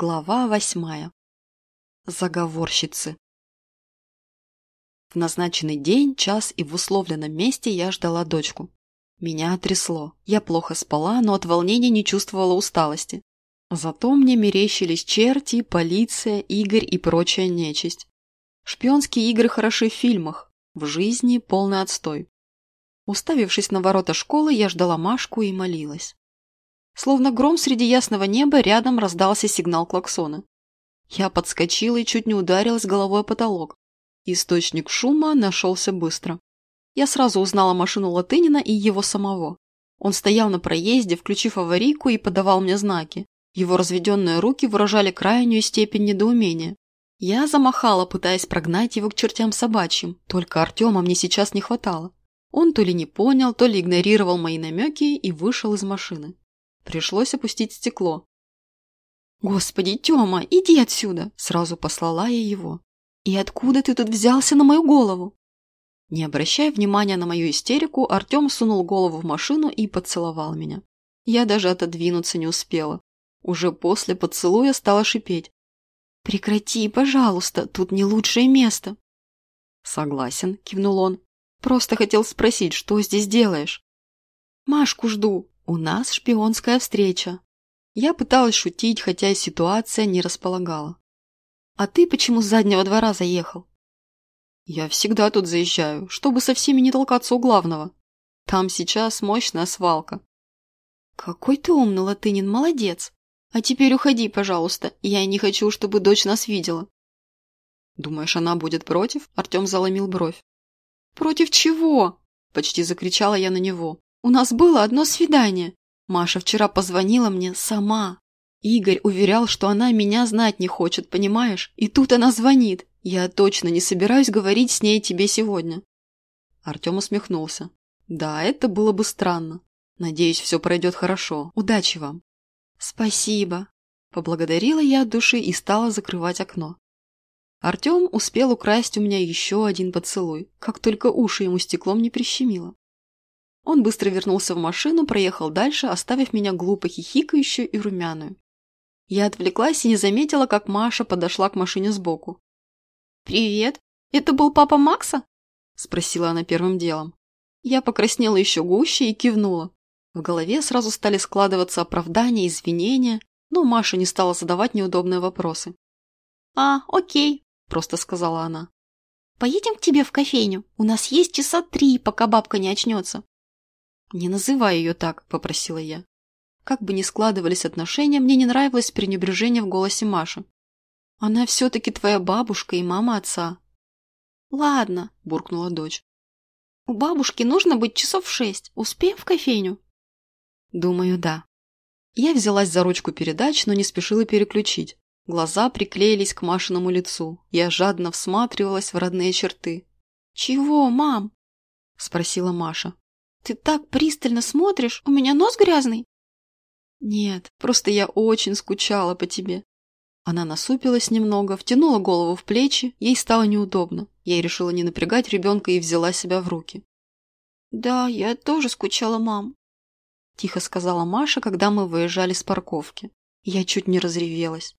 Глава восьмая. Заговорщицы. В назначенный день, час и в условленном месте я ждала дочку. Меня трясло. Я плохо спала, но от волнения не чувствовала усталости. Зато мне мерещились черти, полиция, Игорь и прочая нечисть. Шпионские игры хороши в фильмах, в жизни полный отстой. Уставившись на ворота школы, я ждала Машку и молилась. Словно гром среди ясного неба рядом раздался сигнал клаксона. Я подскочила и чуть не ударилась головой о потолок. Источник шума нашелся быстро. Я сразу узнала машину Латынина и его самого. Он стоял на проезде, включив аварийку и подавал мне знаки. Его разведенные руки выражали крайнюю степень недоумения. Я замахала, пытаясь прогнать его к чертям собачьим, только Артема мне сейчас не хватало. Он то ли не понял, то ли игнорировал мои намеки и вышел из машины. Пришлось опустить стекло. «Господи, Тёма, иди отсюда!» Сразу послала я его. «И откуда ты тут взялся на мою голову?» Не обращая внимания на мою истерику, Артем сунул голову в машину и поцеловал меня. Я даже отодвинуться не успела. Уже после поцелуя стала шипеть. «Прекрати, пожалуйста, тут не лучшее место». «Согласен», – кивнул он. «Просто хотел спросить, что здесь делаешь?» «Машку жду», у нас шпионская встреча. Я пыталась шутить, хотя ситуация не располагала. А ты почему с заднего двора заехал? Я всегда тут заезжаю, чтобы со всеми не толкаться у главного. Там сейчас мощная свалка. Какой ты умный, Латынин, молодец. А теперь уходи, пожалуйста, я не хочу, чтобы дочь нас видела. Думаешь, она будет против? Артем заломил бровь. Против чего? Почти закричала я на него. У нас было одно свидание. Маша вчера позвонила мне сама. Игорь уверял, что она меня знать не хочет, понимаешь? И тут она звонит. Я точно не собираюсь говорить с ней тебе сегодня. Артем усмехнулся. Да, это было бы странно. Надеюсь, все пройдет хорошо. Удачи вам. Спасибо. Поблагодарила я от души и стала закрывать окно. Артем успел украсть у меня еще один поцелуй, как только уши ему стеклом не прищемило. Он быстро вернулся в машину, проехал дальше, оставив меня глупо хихикающую и румяную. Я отвлеклась и не заметила, как Маша подошла к машине сбоку. «Привет! Это был папа Макса?» – спросила она первым делом. Я покраснела еще гуще и кивнула. В голове сразу стали складываться оправдания, извинения, но Маша не стала задавать неудобные вопросы. «А, окей», – просто сказала она. «Поедем к тебе в кофейню. У нас есть часа три, пока бабка не очнется. «Не называй ее так», – попросила я. Как бы ни складывались отношения, мне не нравилось пренебрежение в голосе Маши. «Она все-таки твоя бабушка и мама отца». «Ладно», – буркнула дочь. «У бабушки нужно быть часов в шесть. Успеем в кофейню?» «Думаю, да». Я взялась за ручку передач, но не спешила переключить. Глаза приклеились к Машиному лицу. Я жадно всматривалась в родные черты. «Чего, мам?» – спросила Маша. Ты так пристально смотришь, у меня нос грязный. Нет, просто я очень скучала по тебе. Она насупилась немного, втянула голову в плечи, ей стало неудобно. Я решила не напрягать ребенка и взяла себя в руки. «Да, я тоже скучала, мам», – тихо сказала Маша, когда мы выезжали с парковки. Я чуть не разревелась.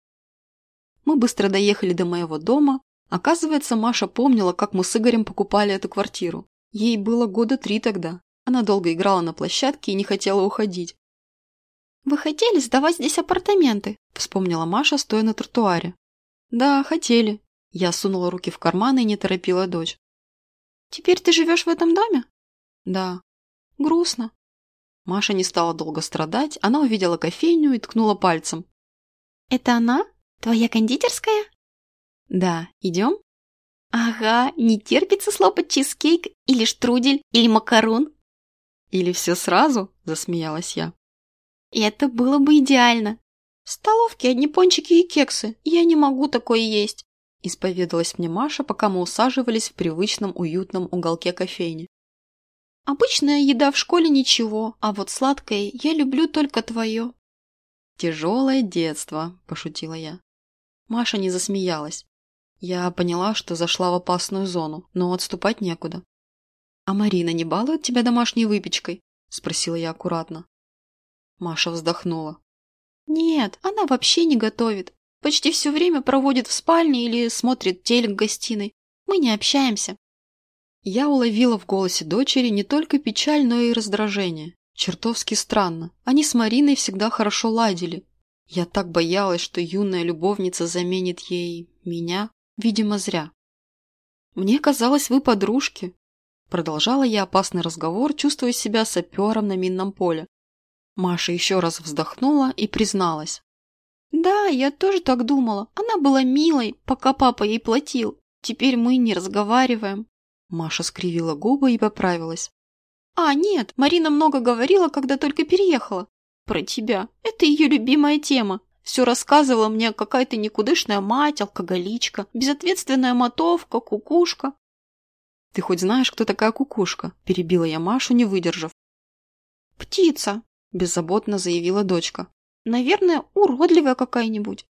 Мы быстро доехали до моего дома. Оказывается, Маша помнила, как мы с Игорем покупали эту квартиру. Ей было года три тогда. Она долго играла на площадке и не хотела уходить. «Вы хотели сдавать здесь апартаменты?» – вспомнила Маша, стоя на тротуаре. «Да, хотели». Я сунула руки в карманы и не торопила дочь. «Теперь ты живешь в этом доме?» «Да». «Грустно». Маша не стала долго страдать, она увидела кофейню и ткнула пальцем. «Это она? Твоя кондитерская?» «Да, идем?» «Ага, не терпится слопать чизкейк или штрудель или макарон?» «Или все сразу?» – засмеялась я. «Это было бы идеально. В столовке одни пончики и кексы. Я не могу такое есть», – исповедалась мне Маша, пока мы усаживались в привычном уютном уголке кофейни. «Обычная еда в школе ничего, а вот сладкое я люблю только твое». «Тяжелое детство», – пошутила я. Маша не засмеялась. Я поняла, что зашла в опасную зону, но отступать некуда. «А Марина не балует тебя домашней выпечкой?» – спросила я аккуратно. Маша вздохнула. «Нет, она вообще не готовит. Почти все время проводит в спальне или смотрит телек в гостиной. Мы не общаемся. Я уловила в голосе дочери не только печаль, но и раздражение. Чертовски странно. Они с Мариной всегда хорошо ладили. Я так боялась, что юная любовница заменит ей меня. Видимо, зря. «Мне казалось, вы подружки», Продолжала я опасный разговор, чувствуя себя сапером на минном поле. Маша еще раз вздохнула и призналась. «Да, я тоже так думала. Она была милой, пока папа ей платил. Теперь мы не разговариваем». Маша скривила губы и поправилась. «А, нет, Марина много говорила, когда только переехала. Про тебя. Это ее любимая тема. Все рассказывала мне, какая ты никудышная мать, алкоголичка, безответственная мотовка, кукушка. «Ты хоть знаешь, кто такая кукушка?» – перебила я Машу, не выдержав. «Птица», – беззаботно заявила дочка. «Наверное, уродливая какая-нибудь».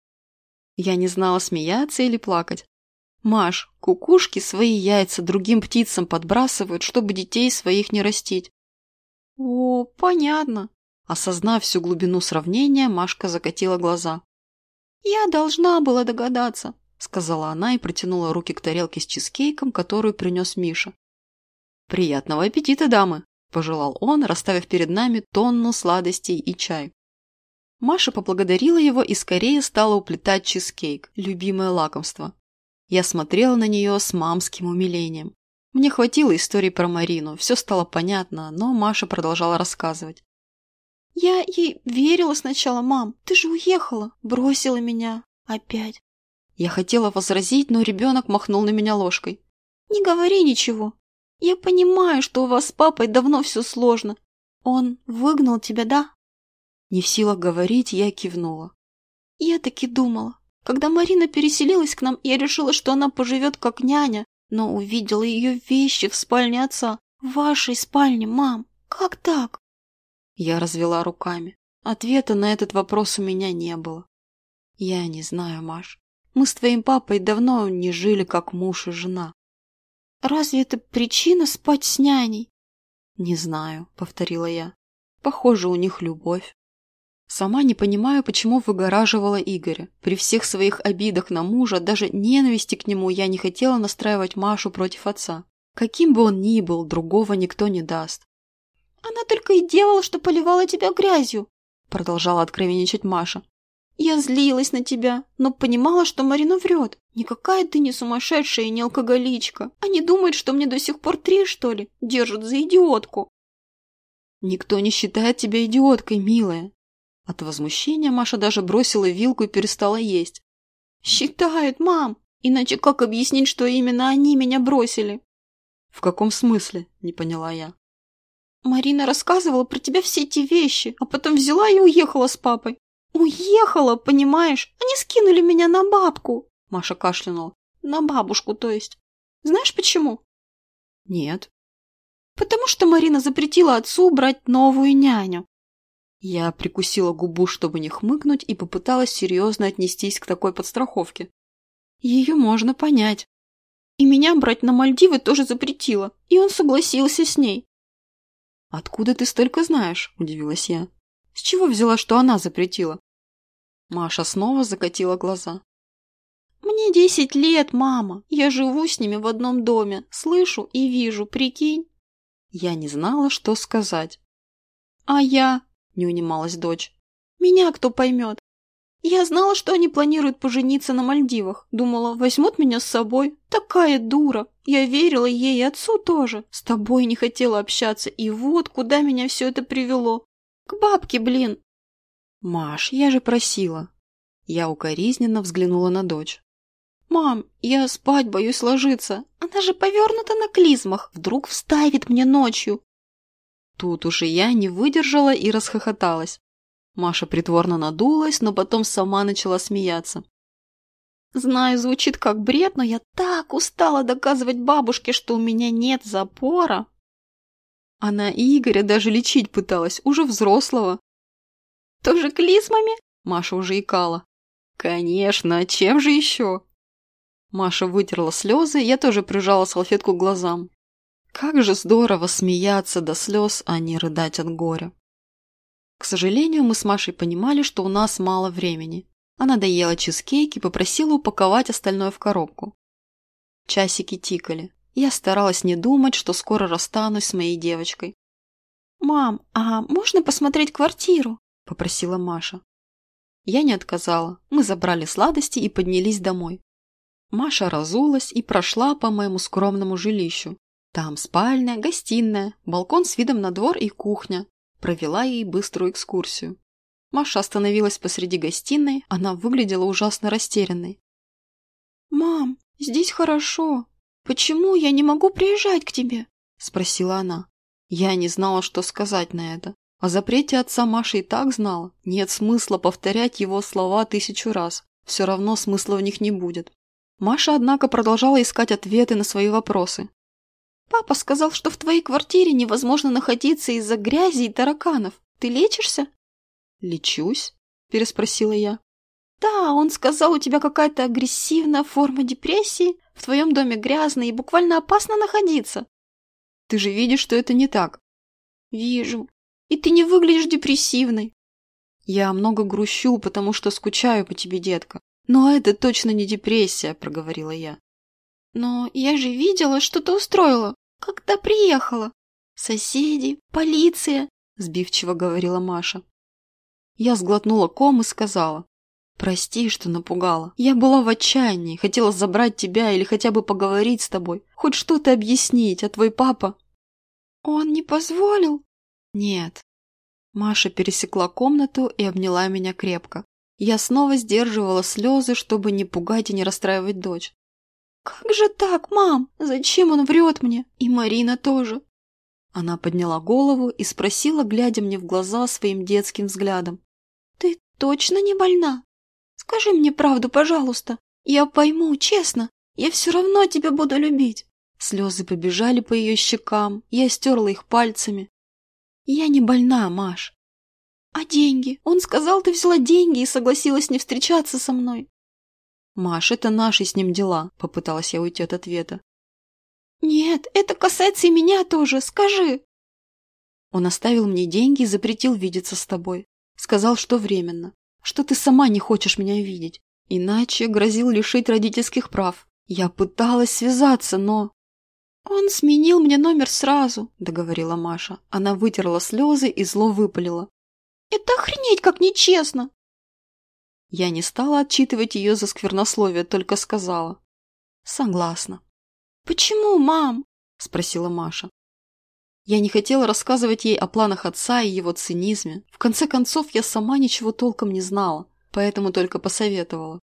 Я не знала, смеяться или плакать. «Маш, кукушки свои яйца другим птицам подбрасывают, чтобы детей своих не растить». «О, понятно». Осознав всю глубину сравнения, Машка закатила глаза. «Я должна была догадаться. — сказала она и протянула руки к тарелке с чизкейком, которую принес Миша. «Приятного аппетита, дамы!» – пожелал он, расставив перед нами тонну сладостей и чай. Маша поблагодарила его и скорее стала уплетать чизкейк, любимое лакомство. Я смотрела на нее с мамским умилением. Мне хватило истории про Марину, все стало понятно, но Маша продолжала рассказывать. «Я ей верила сначала, мам. Ты же уехала, бросила меня. Опять. Я хотела возразить, но ребенок махнул на меня ложкой. «Не говори ничего. Я понимаю, что у вас с папой давно все сложно. Он выгнал тебя, да?» Не в силах говорить, я кивнула. «Я таки думала. Когда Марина переселилась к нам, я решила, что она поживет как няня, но увидела ее вещи в спальне отца. В вашей спальне, мам. Как так?» Я развела руками. Ответа на этот вопрос у меня не было. Я не знаю, Маш. Мы с твоим папой давно не жили как муж и жена. Разве это причина спать с няней? Не знаю, повторила я. Похоже, у них любовь. Сама не понимаю, почему выгораживала Игоря. При всех своих обидах на мужа, даже ненависти к нему, я не хотела настраивать Машу против отца. Каким бы он ни был, другого никто не даст. «Она только и делала, что поливала тебя грязью», продолжала откровенничать Маша. Я злилась на тебя, но понимала, что Марина врет. Никакая ты не сумасшедшая и не алкоголичка. Они думают, что мне до сих пор три, что ли, держат за идиотку. Никто не считает тебя идиоткой, милая. От возмущения Маша даже бросила вилку и перестала есть. Считают, мам. Иначе как объяснить, что именно они меня бросили? В каком смысле? Не поняла я. Марина рассказывала про тебя все эти вещи, а потом взяла и уехала с папой. «Уехала, понимаешь? Они скинули меня на бабку!» Маша кашлянула. «На бабушку, то есть. Знаешь почему?» «Нет». «Потому что Марина запретила отцу брать новую няню». Я прикусила губу, чтобы не хмыкнуть, и попыталась серьезно отнестись к такой подстраховке. Ее можно понять. И меня брать на Мальдивы тоже запретила, и он согласился с ней. «Откуда ты столько знаешь?» – удивилась я. С чего взяла, что она запретила? Маша снова закатила глаза. «Мне десять лет, мама. Я живу с ними в одном доме. Слышу и вижу, прикинь». Я не знала, что сказать. «А я?» – не унималась дочь. «Меня кто поймет? Я знала, что они планируют пожениться на Мальдивах. Думала, возьмут меня с собой. Такая дура. Я верила ей и отцу тоже. С тобой не хотела общаться. И вот куда меня все это привело. К бабке, блин!» «Маш, я же просила!» Я укоризненно взглянула на дочь. «Мам, я спать боюсь ложиться. Она же повернута на клизмах. Вдруг вставит мне ночью». Тут уж и я не выдержала и расхохоталась. Маша притворно надулась, но потом сама начала смеяться. Знаю, звучит как бред, но я так устала доказывать бабушке, что у меня нет запора. Она Игоря даже лечить пыталась, уже взрослого. Тоже клизмами? Маша уже икала. Конечно, чем же еще? Маша вытерла слезы, я тоже прижала салфетку к глазам. Как же здорово смеяться до слез, а не рыдать от горя. К сожалению, мы с Машей понимали, что у нас мало времени. Она доела чизкейк и попросила упаковать остальное в коробку. Часики тикали. Я старалась не думать, что скоро расстанусь с моей девочкой. «Мам, а можно посмотреть квартиру?» – попросила Маша. Я не отказала. Мы забрали сладости и поднялись домой. Маша разулась и прошла по моему скромному жилищу. Там спальня, гостиная, балкон с видом на двор и кухня. Провела ей быструю экскурсию. Маша остановилась посреди гостиной, она выглядела ужасно растерянной. «Мам, здесь хорошо. Почему я не могу приезжать к тебе?» – спросила она. Я не знала, что сказать на это. О запрете отца Маша и так знала. Нет смысла повторять его слова тысячу раз. Все равно смысла в них не будет. Маша, однако, продолжала искать ответы на свои вопросы. «Папа сказал, что в твоей квартире невозможно находиться из-за грязи и тараканов. Ты лечишься?» «Лечусь?» – переспросила я. «Да, он сказал, у тебя какая-то агрессивная форма депрессии, в твоем доме грязно и буквально опасно находиться». «Ты же видишь, что это не так». «Вижу. И ты не выглядишь депрессивной». «Я много грущу, потому что скучаю по тебе, детка. Но это точно не депрессия», – проговорила я. «Но я же видела, что ты устроила, когда приехала. Соседи, полиция», – сбивчиво говорила Маша. Я сглотнула ком и сказала. «Прости, что напугала. Я была в отчаянии, хотела забрать тебя или хотя бы поговорить с тобой, хоть что-то объяснить, а твой папа...» «Он не позволил?» «Нет». Маша пересекла комнату и обняла меня крепко. Я снова сдерживала слезы, чтобы не пугать и не расстраивать дочь. «Как же так, мам? Зачем он врет мне? И Марина тоже». Она подняла голову и спросила, глядя мне в глаза своим детским взглядом. «Ты точно не больна? Скажи мне правду, пожалуйста. Я пойму, честно. Я все равно тебя буду любить». Слезы побежали по ее щекам, я стерла их пальцами. «Я не больна, Маш». «А деньги? Он сказал, ты взяла деньги и согласилась не встречаться со мной». «Маш, это наши с ним дела», — попыталась я уйти от ответа. «Нет, это касается и меня тоже, скажи». Он оставил мне деньги и запретил видеться с тобой. Сказал, что временно, что ты сама не хочешь меня видеть. Иначе грозил лишить родительских прав. Я пыталась связаться, но... «Он сменил мне номер сразу», — договорила Маша. Она вытерла слезы и зло выпалила. «Это охренеть как нечестно!» Я не стала отчитывать ее за сквернословие, только сказала. «Согласна». «Почему, мам?» – спросила Маша. Я не хотела рассказывать ей о планах отца и его цинизме. В конце концов, я сама ничего толком не знала, поэтому только посоветовала.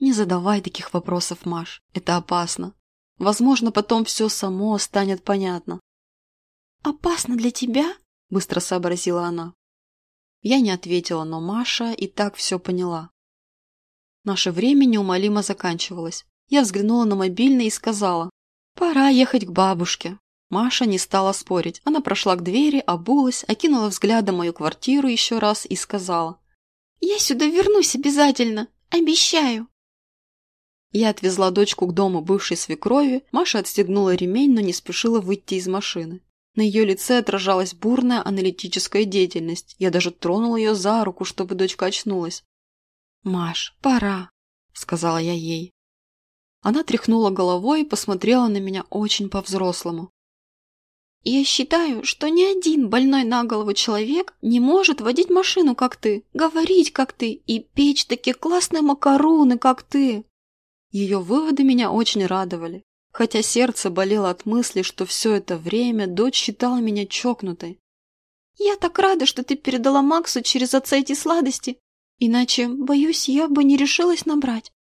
Не задавай таких вопросов, Маш, это опасно. Возможно, потом все само станет понятно. «Опасно для тебя?» – быстро сообразила она. Я не ответила, но Маша и так все поняла. Наше время неумолимо заканчивалось. Я взглянула на мобильный и сказала, «Пора ехать к бабушке». Маша не стала спорить. Она прошла к двери, обулась, окинула взглядом мою квартиру еще раз и сказала, «Я сюда вернусь обязательно, обещаю». Я отвезла дочку к дому бывшей свекрови, Маша отстегнула ремень, но не спешила выйти из машины. На ее лице отражалась бурная аналитическая деятельность. Я даже тронула ее за руку, чтобы дочка очнулась. «Маш, пора», — сказала я ей. Она тряхнула головой и посмотрела на меня очень по-взрослому. «Я считаю, что ни один больной на голову человек не может водить машину, как ты, говорить, как ты, и печь такие классные макароны, как ты». Ее выводы меня очень радовали, хотя сердце болело от мысли, что все это время дочь считала меня чокнутой. «Я так рада, что ты передала Максу через отца эти сладости, иначе, боюсь, я бы не решилась набрать».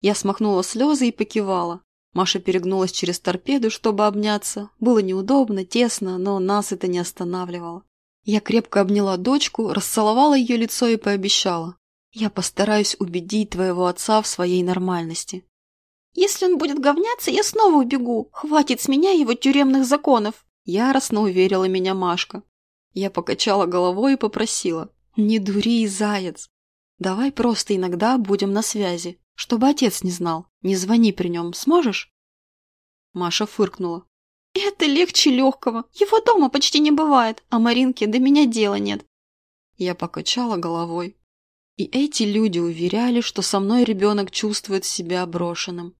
Я смахнула слезы и покивала. Маша перегнулась через торпеду, чтобы обняться. Было неудобно, тесно, но нас это не останавливало. Я крепко обняла дочку, расцеловала ее лицо и пообещала. Я постараюсь убедить твоего отца в своей нормальности. Если он будет говняться, я снова убегу. Хватит с меня его тюремных законов. Яростно уверила меня Машка. Я покачала головой и попросила. Не дури, заяц. Давай просто иногда будем на связи. Чтобы отец не знал. Не звони при нем, сможешь?» Маша фыркнула. «Это легче легкого. Его дома почти не бывает, а Маринке до меня дела нет». Я покачала головой. И эти люди уверяли, что со мной ребенок чувствует себя брошенным.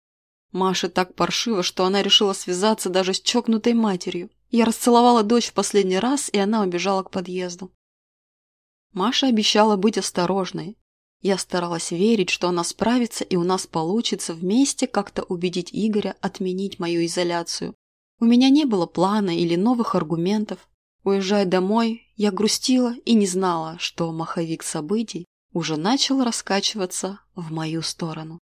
Маше так паршиво, что она решила связаться даже с чокнутой матерью. Я расцеловала дочь в последний раз, и она убежала к подъезду. Маша обещала быть осторожной. Я старалась верить, что она справится и у нас получится вместе как-то убедить Игоря отменить мою изоляцию. У меня не было плана или новых аргументов. Уезжая домой, я грустила и не знала, что маховик событий уже начал раскачиваться в мою сторону.